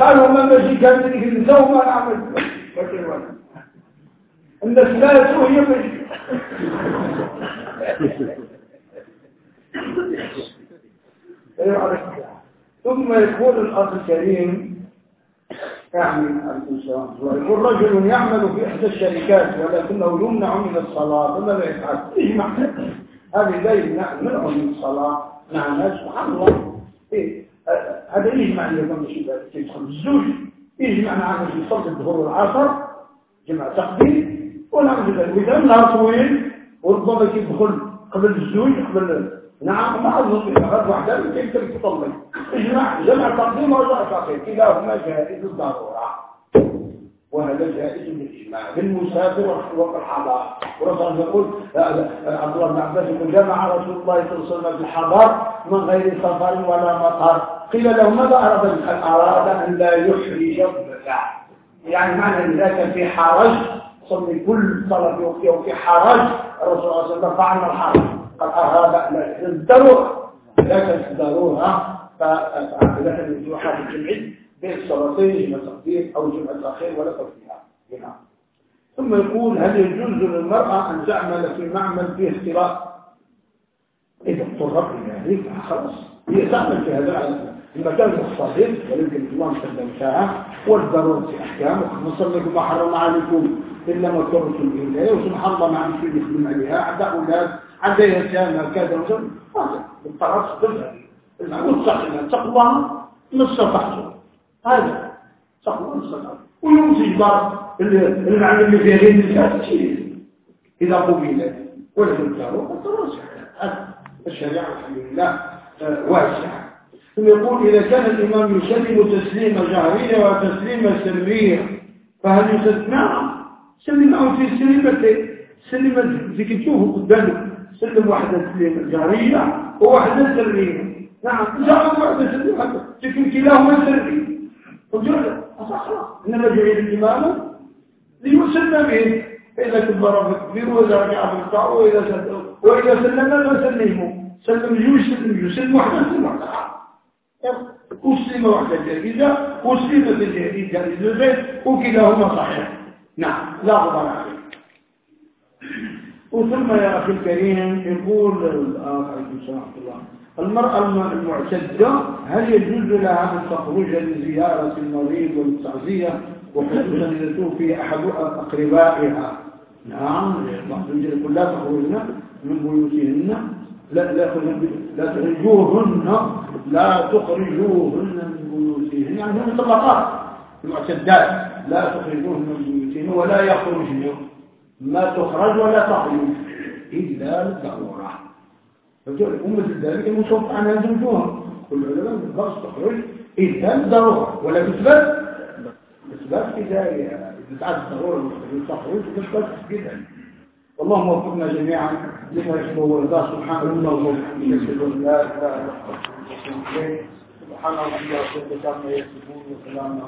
قالوا ما ماشي كان لك الزو ما نعمل الناس لا تروح يمشي ثم يقول الأخ الكريم يعني يقول رجل يعمل في إحدى الشركات ولكنه يمنع من الصلاة فماذا يفعل؟ يجمع هذه لا يمنع منه من الصلاة نعم سبحان الله. إيه هذا يجمع اللي يكون يدخل الزوج يجمع معنا في صلاة الظهر والعصر جمع تقديم ونعم ذلك وإذا النهار طويل وربما يدخل قبل الزوج قبل نعم ما أظن غير واحدة كيف تصلي اجمع جمع تقديم وجمع تأخير كلاهما جائز الضرورة. وهذا جائز بالإجماع بالمسافر وقت الحضار ورسول يقول عبد الله بن عباس يقول جمع رسول الله صلى الله عليه وسلم في الحضار من غير سفر ولا مطر. قيل له ماذا أراد أراد أن لا يحرج يعني معنى ذلك في حرج صلي كل صلاة وقتها في حرج. الرسول صلى الله عليه وسلم فعلنا الحرج. قد أراد الضرورة. لكن الضرورة فإذا كان الوجوه حاجة جمعي بين الصلاتين جمع تقدير أو جمع تأخير ولا تفصيلها نعم. ثم يقول هل يجوز للمرأة أن تعمل في معمل فيه اختلاط؟ إذا اضطرت إلى ذلك خلاص. هي تعمل في هذا المكان الصحيح ولكن الله ساعة والضرورة في أحكام وخصوصا لكم ما حرم عليكم إلا ما كرتم إليه وسبحان الله ما عم شيء يخدم عليها. عند أولاد عند يتامى كذا وكذا بالطرف بالفعل. المستقيم تقوى. نص تحصل هذا. تحصل ويمسي بار المعنى اللي فيه غير النساء شيء إذا قبلت ولكن تارو التراجع الشريعة الحمد لله واسعة. ثم يقول إذا كان الإمام يسلم تسليمة جهرية وتسليمة سرية فهل يسلم؟ نعم. سلم في سلمتين سلم في كتوه قدامك. سلم واحدة تسليمة جهرية وواحدة سرية نعم. جاء واحدة سرية لكن كلاهما سري وجعل خلاص إنما جعل الإمام ليسلم به. فإذا كبر فكبر وإذا رجع بالقاع وإذا سلم وإذا سلم لا سلمه سلم جوج سلم جوج سلم واحدة أسلم واحدة جديدة أسلمت الجديدة للزيت وكلاهما صحيح. نعم لا غبار عليه. وثم يا أخي الكريم يقول الآخر الله. المرأة المعتدة هل يجوز لها أن تخرج لزيارة المريض والتعزية وخصوصا إذا توفي أحد أقربائها؟ نعم يقول لا تخرجن من بيوتهن لا لا لا تخرجوهن لا تخرجوهن من بيوتهن. يعني هم طبقات المعتدات لا تخرجوهن من بيوتهن ولا يخرجن. ما تخرج ولا تخرج إلا للضرورة فتقول أمة ذلك المصوف عنها زوجها كل علماء بالضغط تخرج. إلا للضرورة ولا تثبت. كفاية إذا تعد الضرورة تخرج تثبت كده اللهم وفقنا جميعا لما يحبه ويرضاه سبحانه وتعالى يشهد ان لا إله إلا الله. سبحان الله. وبحمده يصفون وسلام